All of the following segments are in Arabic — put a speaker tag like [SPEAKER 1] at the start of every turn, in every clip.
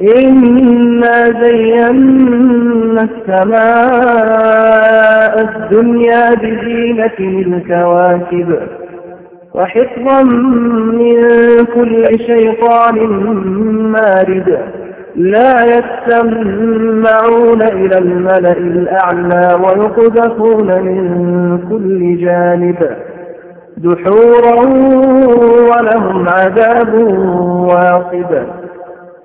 [SPEAKER 1] إنا زينا السماء الدنيا بزينة الكواكب وحفظا من كل شيطان مارد لا يستمعون إلى الملأ الأعلى ويقذفون من كل جانب دحورا ولهم عذاب واصب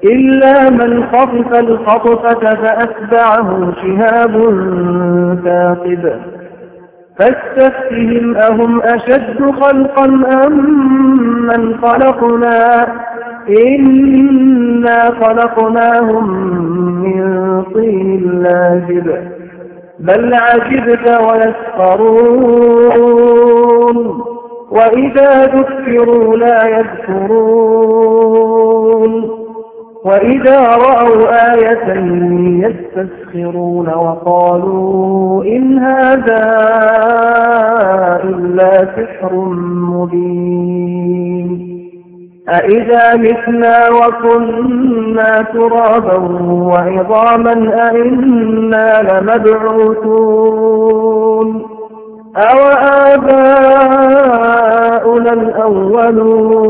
[SPEAKER 1] إلا من خطف الخطفة فأتبعه شهاب ثاقب. فاستفتهم أهم أشد خلقا أم من خلقنا؟ إنا خلقناهم من طين لازب. بل عجبت ويسخرون. وإذا ذكروا لا يذكرون. وإذا رأوا آية يستسخرون وقالوا إن هذا إلا سحر مبين أإذا متنا وكنا ترابا وعظاما أئنا لمبعوثون أو آباؤنا الأولون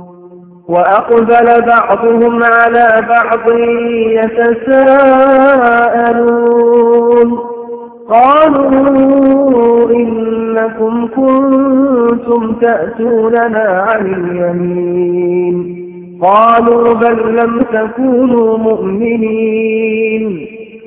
[SPEAKER 1] وأقبل بعضهم على بعض يتساءلون. قالوا إنكم كنتم تأتوننا عن اليمين. قالوا بل لم تكونوا مؤمنين.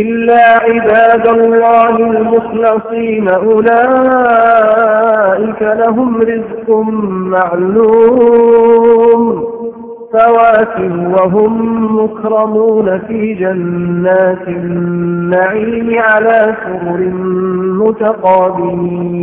[SPEAKER 1] إلا عباد الله المخلصين أولئك لهم رزق معلوم فواكه وهم مكرمون في جنات النعيم على سرر متقابلين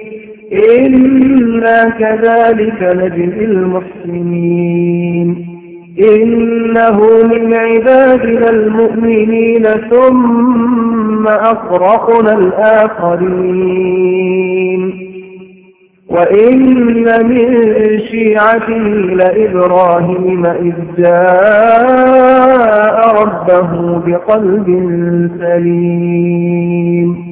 [SPEAKER 1] إنا كذلك نجزي المحسنين إنه من عبادنا المؤمنين ثم أفرقنا الآخرين وإن من شيعته لإبراهيم إذ جاء ربه بقلب سليم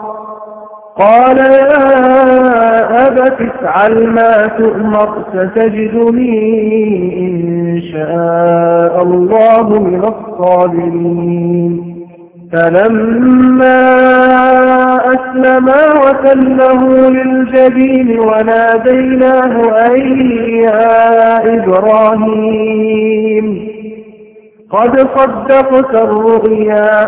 [SPEAKER 1] قال يا أبت افعل ما تؤمر ستجدني إن شاء الله من الصابرين. فلما أسلما وسله للجبين وناديناه أي يا إبراهيم قد صدقت الرؤيا.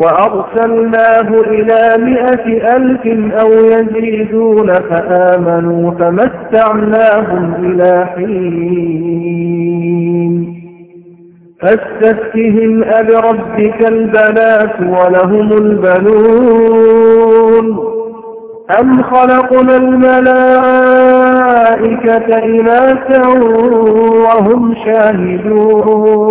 [SPEAKER 1] وأرسلناه إلى مئة ألف أو يزيدون فآمنوا فمتعناهم إلى حين. فاستفتهم أبربك البنات ولهم البنون. أم خلقنا الملائكة إناثا وهم شاهدون؟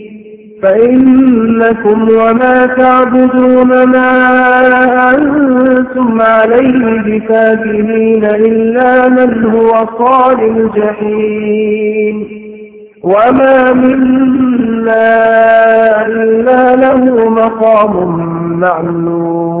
[SPEAKER 1] فإنكم وما تعبدون ما أنتم عليه بفاتنين إلا من هو صال الجحيم. وما منا إلا له مقام معلوم.